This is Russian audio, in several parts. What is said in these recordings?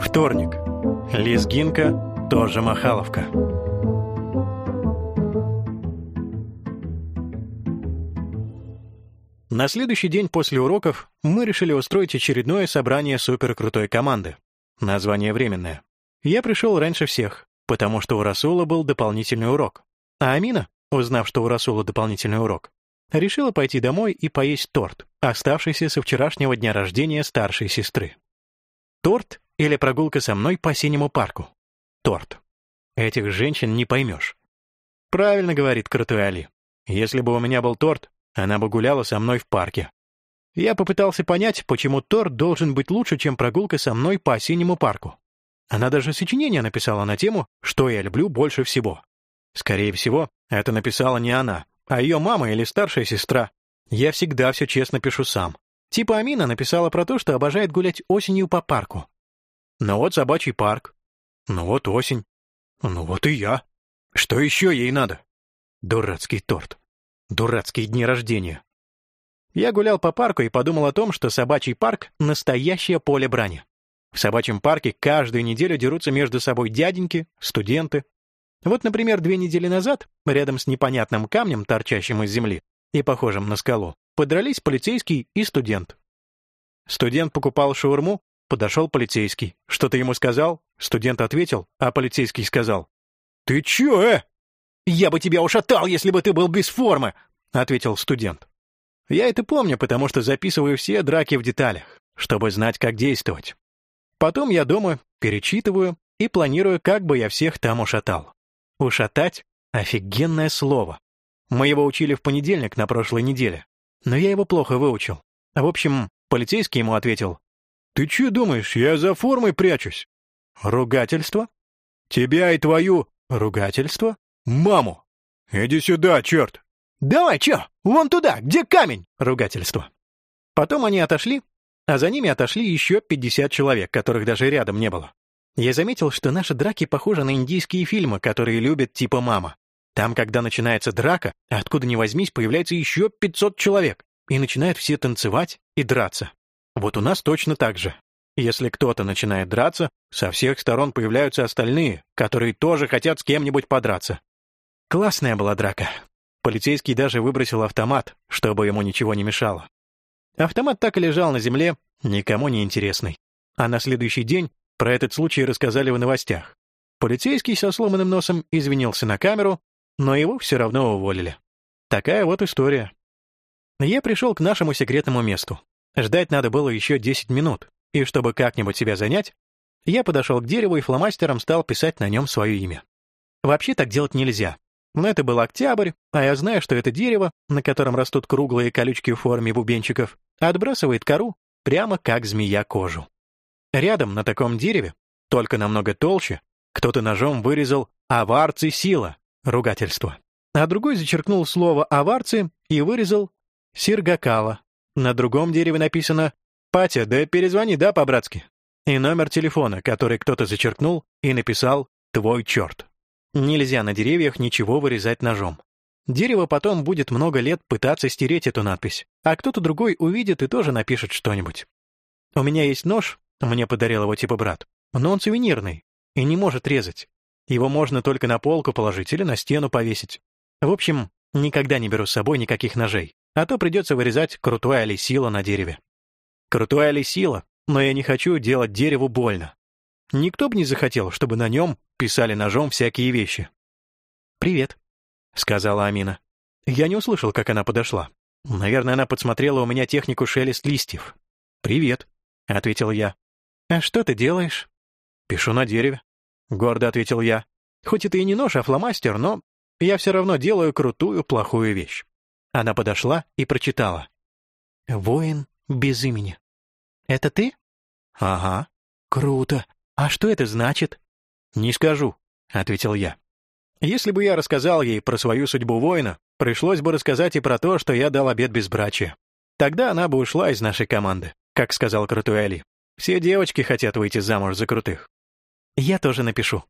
Вторник. Лезгинка, тоже Махаловка. На следующий день после уроков мы решили устроить очередное собрание суперкрутой команды. Название временное. Я пришел раньше всех, потому что у Расула был дополнительный урок. А Амина, узнав, что у Расула дополнительный урок, решила пойти домой и поесть торт, оставшийся со вчерашнего дня рождения старшей сестры. Торт или прогулка со мной по синему парку? Торт. Этих женщин не поймешь. Правильно говорит крутой Али. Если бы у меня был торт, она бы гуляла со мной в парке. Я попытался понять, почему торт должен быть лучше, чем прогулка со мной по осеннему парку. Она даже сочинение написала на тему «Что я люблю больше всего». Скорее всего, это написала не она, а ее мама или старшая сестра. Я всегда все честно пишу сам. Типа Амина написала про то, что обожает гулять осенью по парку. Ну вот собачий парк. Ну вот осень. Ну вот и я. Что еще ей надо? Дурацкий торт. Дурацкие дни рождения. Я гулял по парку и подумал о том, что собачий парк — настоящее поле брани. В собачьем парке каждую неделю дерутся между собой дяденьки, студенты. Вот, например, две недели назад, рядом с непонятным камнем, торчащим из земли и похожим на скалу, подрались полицейский и студент. Студент покупал шаурму, подошел полицейский. Что-то ему сказал, студент ответил, а полицейский сказал. «Ты чё, э?» «Я бы тебя ушатал, если бы ты был без формы», — ответил студент. Я это помню, потому что записываю все драки в деталях, чтобы знать, как действовать. Потом я дома перечитываю и планирую, как бы я всех там ушатал. Ушатать — офигенное слово. Мы его учили в понедельник на прошлой неделе, но я его плохо выучил. В общем, полицейский ему ответил. «Ты че думаешь, я за формой прячусь?» «Ругательство?» «Тебя и твою...» «Ругательство?» «Маму!» «Иди сюда, черт!» «Давай, чё? Вон туда, где камень?» Ругательство. Потом они отошли, а за ними отошли еще 50 человек, которых даже рядом не было. Я заметил, что наши драки похожи на индийские фильмы, которые любят типа «Мама». Там, когда начинается драка, откуда ни возьмись, появляется еще 500 человек, и начинают все танцевать и драться. Вот у нас точно так же. Если кто-то начинает драться, со всех сторон появляются остальные, которые тоже хотят с кем-нибудь подраться. Классная была драка. Полицейский даже выбросил автомат, чтобы ему ничего не мешало. Автомат так и лежал на земле, никому не интересный. А на следующий день про этот случай рассказали в новостях. Полицейский со сломанным носом извинился на камеру, но его все равно уволили. Такая вот история. Я пришел к нашему секретному месту. Ждать надо было еще 10 минут, и чтобы как-нибудь себя занять, я подошел к дереву и фломастером стал писать на нем свое имя. Вообще так делать нельзя. Но это был октябрь, а я знаю, что это дерево, на котором растут круглые колючки в форме бубенчиков, отбрасывает кору прямо как змея кожу. Рядом на таком дереве, только намного толще, кто-то ножом вырезал «аварцы сила» — ругательство. А другой зачеркнул слово «аварцы» и вырезал «сиргакала». На другом дереве написано «Патя, да перезвони, да, по-братски?» И номер телефона, который кто-то зачеркнул и написал «Твой черт». Нельзя на деревьях ничего вырезать ножом. Дерево потом будет много лет пытаться стереть эту надпись, а кто-то другой увидит и тоже напишет что-нибудь. У меня есть нож, мне подарил его типа брат, но он сувенирный и не может резать. Его можно только на полку положить или на стену повесить. В общем, никогда не беру с собой никаких ножей, а то придется вырезать крутое алисила на дереве. Крутое алисила, но я не хочу делать дереву больно. Никто бы не захотел, чтобы на нем писали ножом всякие вещи. «Привет», — сказала Амина. Я не услышал, как она подошла. Наверное, она подсмотрела у меня технику шелест листьев. «Привет», — ответил я. «А что ты делаешь?» «Пишу на дереве», — гордо ответил я. «Хоть это и не нож, а фломастер, но я все равно делаю крутую, плохую вещь». Она подошла и прочитала. «Воин без имени». «Это ты?» «Ага». «Круто. А что это значит?» «Не скажу», — ответил я. Если бы я рассказал ей про свою судьбу воина, пришлось бы рассказать и про то, что я дал обед безбрачия. Тогда она бы ушла из нашей команды, как сказал крутой. Все девочки хотят выйти замуж за крутых. Я тоже напишу.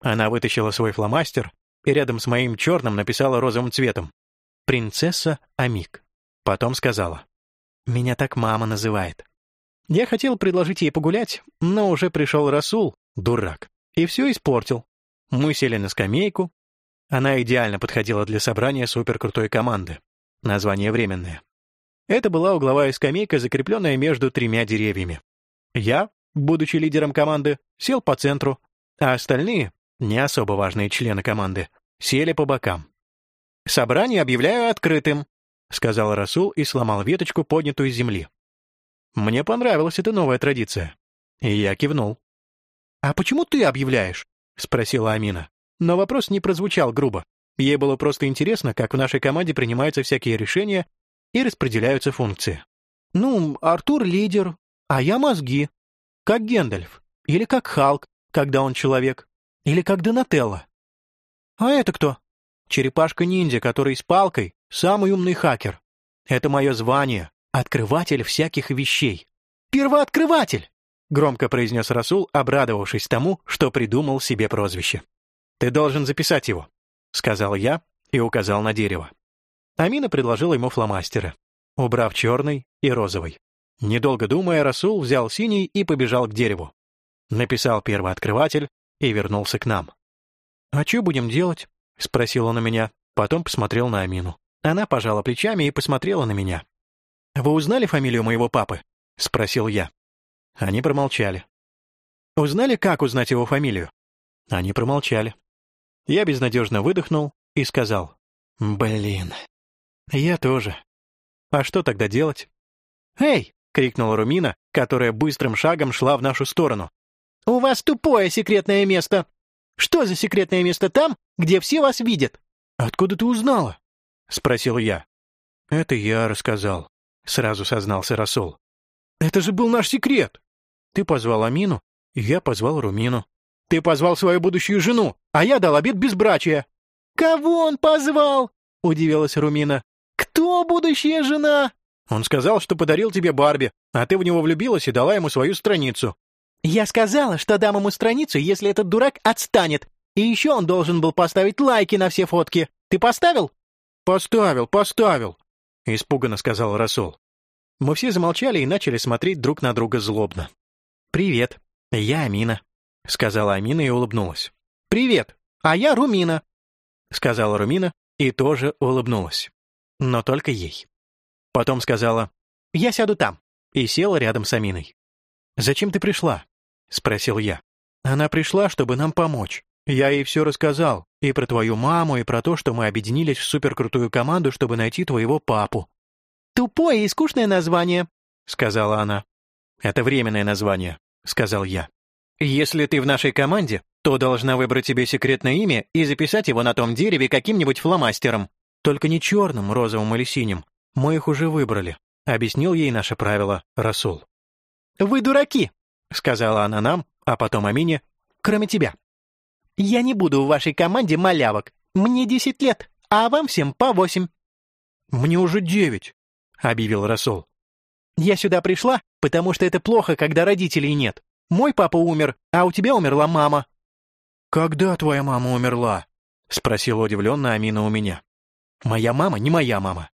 Она вытащила свой фломастер и рядом с моим черным написала розовым цветом. «Принцесса Амик». Потом сказала. «Меня так мама называет». Я хотел предложить ей погулять, но уже пришел Расул, дурак, и все испортил. Мы сели на скамейку. Она идеально подходила для собрания суперкрутой команды. Название временное. Это была угловая скамейка, закрепленная между тремя деревьями. Я, будучи лидером команды, сел по центру, а остальные, не особо важные члены команды, сели по бокам. «Собрание объявляю открытым», — сказал Расул и сломал веточку, поднятую с земли. Мне понравилась эта новая традиция. И я кивнул. «А почему ты объявляешь?» — спросила Амина. Но вопрос не прозвучал грубо. Ей было просто интересно, как в нашей команде принимаются всякие решения и распределяются функции. «Ну, Артур — лидер, а я — мозги. Как Гендальф. Или как Халк, когда он человек. Или как Донателло. А это кто? Черепашка-ниндзя, который с палкой, самый умный хакер. Это мое звание, открыватель всяких вещей. Первооткрыватель! Громко произнес Расул, обрадовавшись тому, что придумал себе прозвище. «Ты должен записать его», — сказал я и указал на дерево. Амина предложила ему фломастеры, убрав черный и розовый. Недолго думая, Расул взял синий и побежал к дереву. Написал первооткрыватель и вернулся к нам. «А что будем делать?» — спросил он у меня, потом посмотрел на Амину. Она пожала плечами и посмотрела на меня. «Вы узнали фамилию моего папы?» — спросил я. Они промолчали. «Узнали, как узнать его фамилию?» Они промолчали. Я безнадежно выдохнул и сказал. «Блин, я тоже. А что тогда делать?» «Эй!» — крикнула Румина, которая быстрым шагом шла в нашу сторону. «У вас тупое секретное место! Что за секретное место там, где все вас видят?» «Откуда ты узнала?» — спросил я. «Это я рассказал», — сразу сознался Расул. «Это же был наш секрет!» «Ты позвал Амину, я позвал Румину. Ты позвал свою будущую жену, а я дал обед безбрачия». «Кого он позвал?» — удивилась Румина. «Кто будущая жена?» Он сказал, что подарил тебе Барби, а ты в него влюбилась и дала ему свою страницу. Я сказала, что дам ему страницу, если этот дурак отстанет. И еще он должен был поставить лайки на все фотки. Ты поставил? Поставил, поставил, испуганно сказал Расул. Мы все замолчали и начали смотреть друг на друга злобно. «Привет, я Амина», — сказала Амина и улыбнулась. «Привет, а я Румина», — сказала Румина и тоже улыбнулась. Но только ей. Потом сказала «Я сяду там» и села рядом с Аминой. «Зачем ты пришла?» — спросил я. «Она пришла, чтобы нам помочь. Я ей все рассказал, и про твою маму, и про то, что мы объединились в суперкрутую команду, чтобы найти твоего папу». «Тупое и скучное название», — сказала она. «Это временное название», — сказал я. «Если ты в нашей команде, то должна выбрать себе секретное имя и записать его на том дереве каким-нибудь фломастером. Только не черным, розовым или синим, «Мы их уже выбрали», — объяснил ей наше правило Расул. «Вы дураки», — сказала она нам, а потом Амине, «кроме тебя. Я не буду в вашей команде малявок. Мне десять лет, а вам всем по восемь». «Мне уже девять», — объявил Расул. «Я сюда пришла, потому что это плохо, когда родителей нет. Мой папа умер, а у тебя умерла мама». «Когда твоя мама умерла?» — спросила удивленно Амина у меня. «Моя мама не моя мама.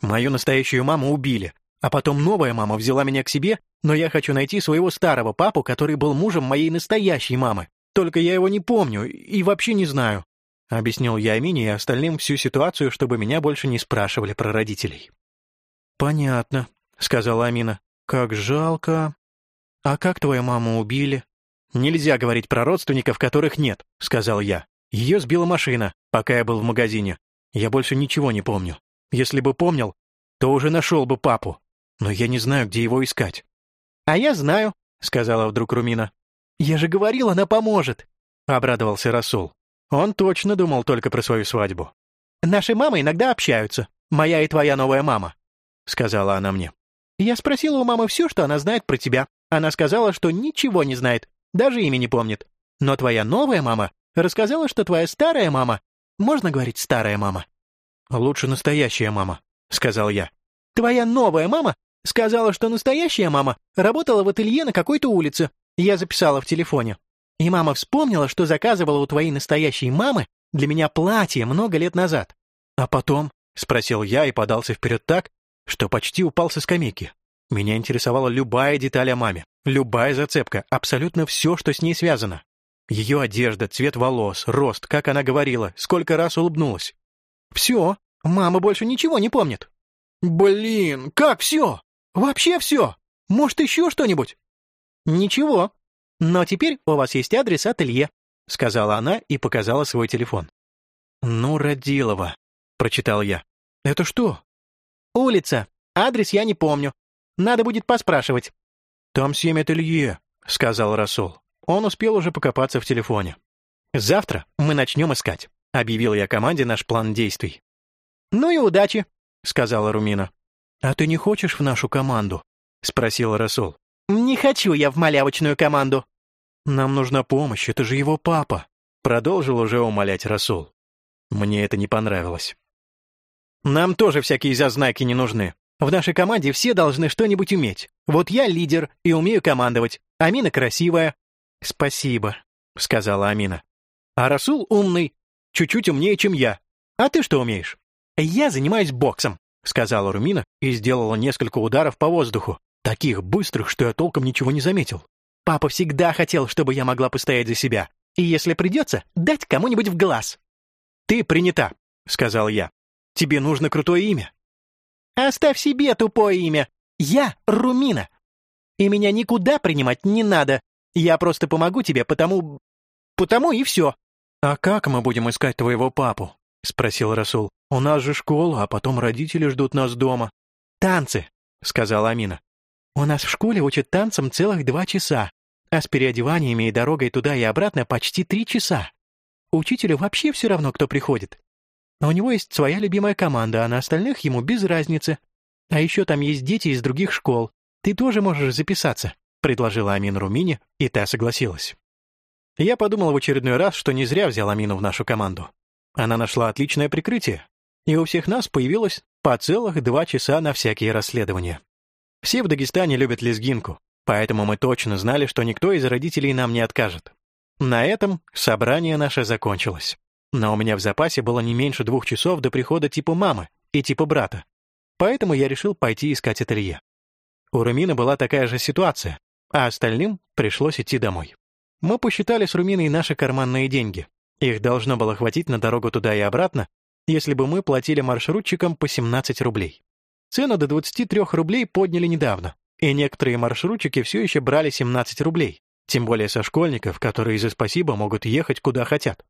Мою настоящую маму убили, а потом новая мама взяла меня к себе, но я хочу найти своего старого папу, который был мужем моей настоящей мамы. Только я его не помню и вообще не знаю. Объяснил я Амине и остальным всю ситуацию, чтобы меня больше не спрашивали про родителей. «Понятно», — сказала Амина. «Как жалко. А как твою маму убили?» «Нельзя говорить про родственников, которых нет», — сказал я. «Ее сбила машина, пока я был в магазине. Я больше ничего не помню. Если бы помнил, то уже нашел бы папу. Но я не знаю, где его искать». «А я знаю», — сказала вдруг Румина. «Я же говорил, она поможет», — обрадовался Расул. Он точно думал только про свою свадьбу. «Наши мамы иногда общаются. Моя и твоя новая мама», — сказала она мне. Я спросила у мамы все, что она знает про тебя. Она сказала, что ничего не знает, даже имя не помнит. Но твоя новая мама рассказала, что твоя старая мама... Можно говорить «старая мама»? «Лучше настоящая мама», — сказал я. «Твоя новая мама сказала, что настоящая мама работала в ателье на какой-то улице. Я записала в телефоне. И мама вспомнила, что заказывала у твоей настоящей мамы для меня платье много лет назад. А потом, — спросил я и подался вперед так, что почти упал со скамейки. Меня интересовала любая деталь о маме, любая зацепка, абсолютно все, что с ней связано. Ее одежда, цвет волос, рост, как она говорила, сколько раз улыбнулась. Все, мама больше ничего не помнит. Блин, как все? Вообще все? Может, еще что-нибудь? Ничего. Но теперь у вас есть адрес ателье, сказала она и показала свой телефон. Ну, Родилова, прочитал я. Это что? Улица. Адрес я не помню. Надо будет поспрашивать. Там семь ателье, сказал Расул. Он успел уже покопаться в телефоне. «Завтра мы начнем искать», — объявил я команде наш план действий. «Ну и удачи», — сказала Румина. «А ты не хочешь в нашу команду?» — спросил Расул. «Не хочу я в малявочную команду». «Нам нужна помощь, это же его папа», — продолжил уже умолять Расул. Мне это не понравилось. «Нам тоже всякие зазнайки не нужны. В нашей команде все должны что-нибудь уметь. Вот я лидер и умею командовать. Амина красивая, «Спасибо», — сказала Амина. «А Расул умный, чуть-чуть умнее, чем я. А ты что умеешь?» «Я занимаюсь боксом», — сказала Румина и сделала несколько ударов по воздуху, таких быстрых, что я толком ничего не заметил. «Папа всегда хотел, чтобы я могла постоять за себя, и если придется, дать кому-нибудь в глаз». «Ты принята», — сказал я. «Тебе нужно крутое имя». «Оставь себе тупое имя. Я Румина. И меня никуда принимать не надо, я просто помогу тебе, потому... потому и все». «А как мы будем искать твоего папу?» — спросил Расул. «У нас же школа, а потом родители ждут нас дома». «Танцы», — сказала Амина. «У нас в школе учат танцам целых два часа, а с переодеваниями и дорогой туда и обратно почти три часа. Учителю вообще все равно, кто приходит. у него есть своя любимая команда, а на остальных ему без разницы. А еще там есть дети из других школ. Ты тоже можешь записаться предложила Амин Румине, и та согласилась. Я подумал в очередной раз, что не зря взял Амину в нашу команду. Она нашла отличное прикрытие, и у всех нас появилось по целых два часа на всякие расследования. Все в Дагестане любят лезгинку, поэтому мы точно знали, что никто из родителей нам не откажет. На этом собрание наше закончилось. Но у меня в запасе было не меньше двух часов до прихода типа мамы и типа брата. Поэтому я решил пойти искать ателье. У Румина была такая же ситуация, а остальным пришлось идти домой. Мы посчитали с Руминой наши карманные деньги. Их должно было хватить на дорогу туда и обратно, если бы мы платили маршрутчикам по 17 рублей. Цену до 23 рублей подняли недавно, и некоторые маршрутчики все еще брали 17 рублей, тем более со школьников, которые за спасибо могут ехать куда хотят.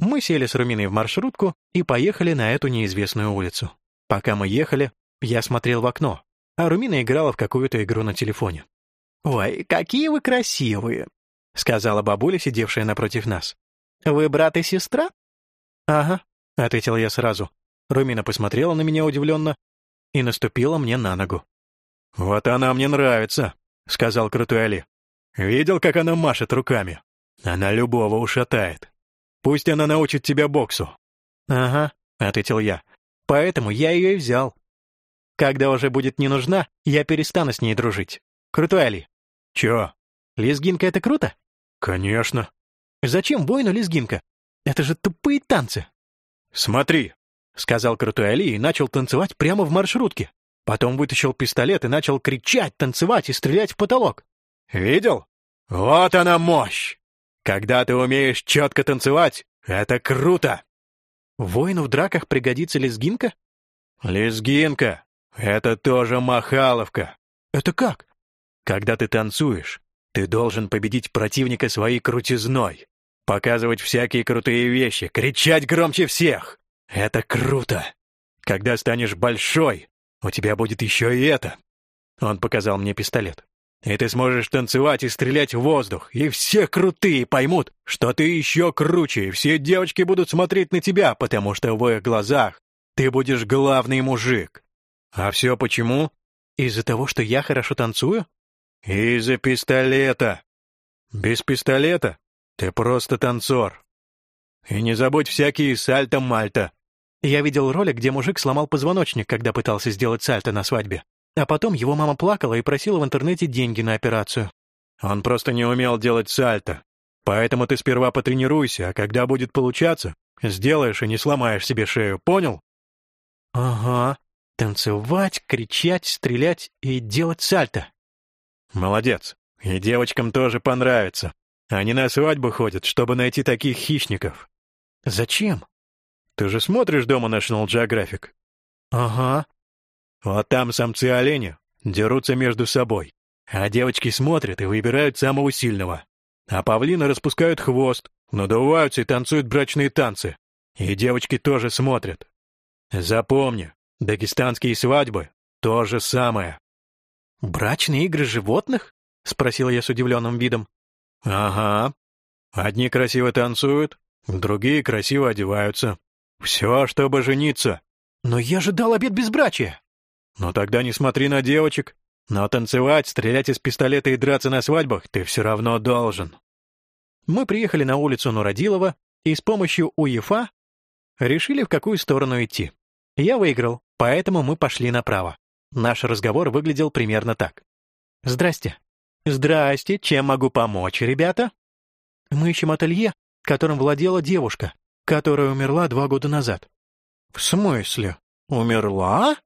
Мы сели с Руминой в маршрутку и поехали на эту неизвестную улицу. Пока мы ехали, я смотрел в окно, а Румина играла в какую-то игру на телефоне. «Ой, какие вы красивые!» — сказала бабуля, сидевшая напротив нас. «Вы брат и сестра?» «Ага», — ответил я сразу. Румина посмотрела на меня удивленно и наступила мне на ногу. «Вот она мне нравится», — сказал крутой Али. «Видел, как она машет руками? Она любого ушатает. Пусть она научит тебя боксу». «Ага», — ответил я. «Поэтому я ее и взял. Когда уже будет не нужна, я перестану с ней дружить. Крутой Али, «Чё?» «Лезгинка — это круто?» «Конечно». «Зачем воину лезгинка? Это же тупые танцы». «Смотри», — сказал крутой Али и начал танцевать прямо в маршрутке. Потом вытащил пистолет и начал кричать, танцевать и стрелять в потолок. «Видел? Вот она мощь! Когда ты умеешь четко танцевать, это круто!» «Воину в драках пригодится лезгинка?» «Лезгинка — это тоже махаловка». «Это как?» Когда ты танцуешь, ты должен победить противника своей крутизной, показывать всякие крутые вещи, кричать громче всех. Это круто. Когда станешь большой, у тебя будет еще и это. Он показал мне пистолет. И ты сможешь танцевать и стрелять в воздух, и все крутые поймут, что ты еще круче, и все девочки будут смотреть на тебя, потому что в их глазах ты будешь главный мужик. А все почему? Из-за того, что я хорошо танцую? «Из-за пистолета. Без пистолета ты просто танцор. И не забудь всякие сальто-мальто». Я видел ролик, где мужик сломал позвоночник, когда пытался сделать сальто на свадьбе. А потом его мама плакала и просила в интернете деньги на операцию. Он просто не умел делать сальто. Поэтому ты сперва потренируйся, а когда будет получаться, сделаешь и не сломаешь себе шею, понял? Ага. Танцевать, кричать, стрелять и делать сальто. Молодец. И девочкам тоже понравится. Они на свадьбу ходят, чтобы найти таких хищников. Зачем? Ты же смотришь дома National Geographic? Ага. Вот там самцы оленя дерутся между собой, а девочки смотрят и выбирают самого сильного. А павлины распускают хвост, надуваются и танцуют брачные танцы. И девочки тоже смотрят. Запомни, дагестанские свадьбы — то же самое. «Брачные игры животных?» — спросил я с удивленным видом. «Ага. Одни красиво танцуют, другие красиво одеваются. Все, чтобы жениться». «Но я же дал обед безбрачия!» «Ну тогда не смотри на девочек. Но танцевать, стрелять из пистолета и драться на свадьбах ты все равно должен». Мы приехали на улицу Нуродилова и с помощью УЕФА решили, в какую сторону идти. Я выиграл, поэтому мы пошли направо. Наш разговор выглядел примерно так. «Здрасте». «Здрасте, чем могу помочь, ребята?» «Мы ищем ателье, которым владела девушка, которая умерла два года назад». «В смысле? Умерла?»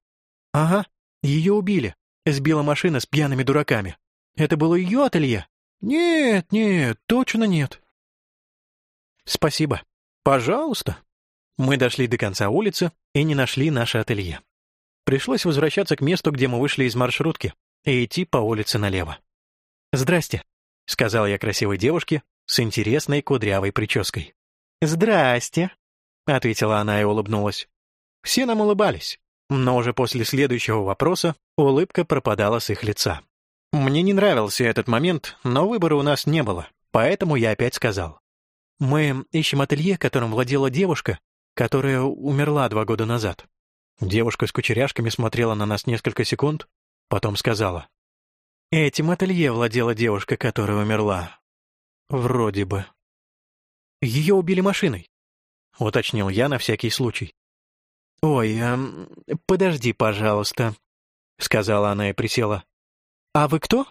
«Ага, ее убили. Сбила машина с пьяными дураками. Это было ее ателье?» «Нет, нет, точно нет». «Спасибо. Пожалуйста». Мы дошли до конца улицы и не нашли наше ателье. Пришлось возвращаться к месту, где мы вышли из маршрутки, и идти по улице налево. «Здрасте», — сказал я красивой девушке с интересной кудрявой прической. «Здрасте», — ответила она и улыбнулась. Все нам улыбались, но уже после следующего вопроса улыбка пропадала с их лица. Мне не нравился этот момент, но выбора у нас не было, поэтому я опять сказал. «Мы ищем ателье, которым владела девушка, которая умерла два года назад». Девушка с кучеряшками смотрела на нас несколько секунд, потом сказала. «Этим ателье владела девушка, которая умерла. Вроде бы». «Ее убили машиной», — уточнил я на всякий случай. «Ой, а, подожди, пожалуйста», — сказала она и присела. «А вы кто?»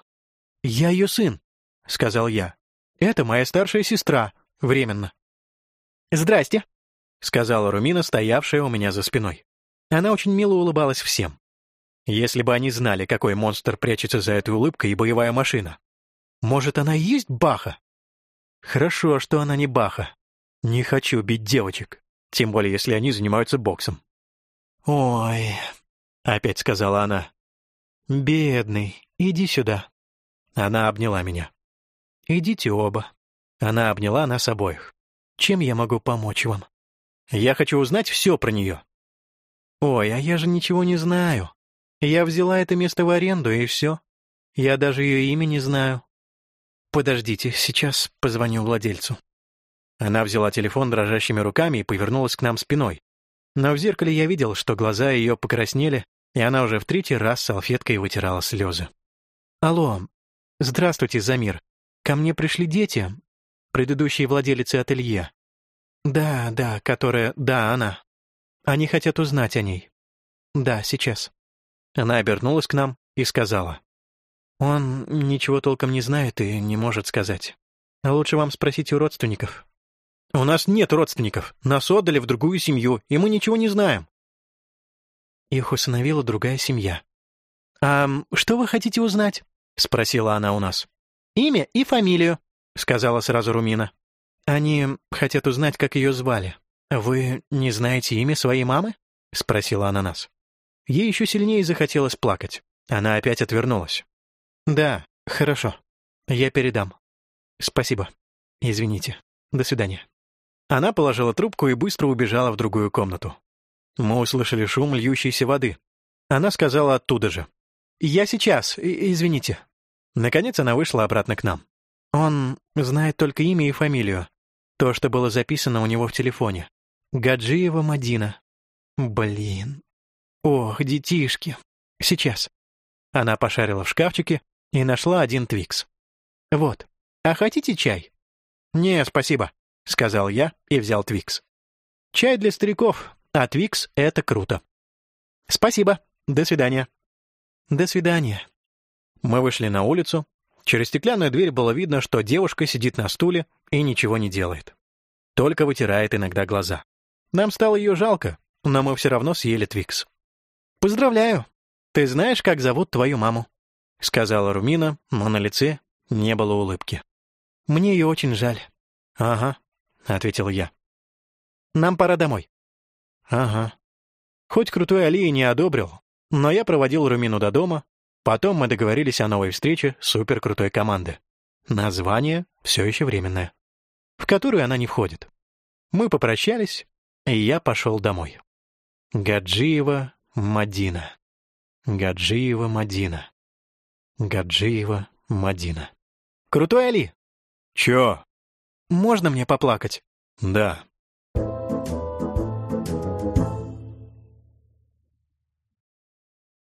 «Я ее сын», — сказал я. «Это моя старшая сестра, временно». «Здрасте», — сказала Румина, стоявшая у меня за спиной. Она очень мило улыбалась всем. Если бы они знали, какой монстр прячется за этой улыбкой и боевая машина. Может, она и есть Баха? Хорошо, что она не Баха. Не хочу бить девочек, тем более если они занимаются боксом. «Ой», — опять сказала она. «Бедный, иди сюда». Она обняла меня. «Идите оба». Она обняла нас обоих. «Чем я могу помочь вам?» «Я хочу узнать все про нее». «Ой, а я же ничего не знаю. Я взяла это место в аренду, и все. Я даже ее имя не знаю». «Подождите, сейчас позвоню владельцу». Она взяла телефон дрожащими руками и повернулась к нам спиной. Но в зеркале я видел, что глаза ее покраснели, и она уже в третий раз салфеткой вытирала слезы. «Алло, здравствуйте, Замир. Ко мне пришли дети, предыдущие владелицы ателье. Да, да, которая... Да, она. Они хотят узнать о ней. Да, сейчас. Она обернулась к нам и сказала. Он ничего толком не знает и не может сказать. Лучше вам спросить у родственников. У нас нет родственников. Нас отдали в другую семью, и мы ничего не знаем. Их усыновила другая семья. «А что вы хотите узнать?» — спросила она у нас. «Имя и фамилию», — сказала сразу Румина. «Они хотят узнать, как ее звали». «Вы не знаете имя своей мамы?» — спросила она нас. Ей еще сильнее захотелось плакать. Она опять отвернулась. «Да, хорошо. Я передам. Спасибо. Извините. До свидания». Она положила трубку и быстро убежала в другую комнату. Мы услышали шум льющейся воды. Она сказала оттуда же. «Я сейчас, извините». Наконец она вышла обратно к нам. Он знает только имя и фамилию. То, что было записано у него в телефоне. Гаджиева Мадина. Блин. Ох, детишки. Сейчас. Она пошарила в шкафчике и нашла один твикс. Вот. А хотите чай? Не, спасибо, сказал я и взял твикс. Чай для стариков, а твикс — это круто. Спасибо. До свидания. До свидания. Мы вышли на улицу. Через стеклянную дверь было видно, что девушка сидит на стуле и ничего не делает. Только вытирает иногда глаза. Нам стало ее жалко, но мы все равно съели Твикс. «Поздравляю! Ты знаешь, как зовут твою маму?» — сказала Румина, но на лице не было улыбки. «Мне ее очень жаль». «Ага», — ответил я. «Нам пора домой». «Ага». Хоть крутой Али не одобрил, но я проводил Румину до дома, потом мы договорились о новой встрече суперкрутой команды. Название все еще временное, в которую она не входит. Мы попрощались, и я пошел домой. Гаджиева Мадина. Гаджиева Мадина. Гаджиева Мадина. Крутой Али! Чё? Можно мне поплакать? Да.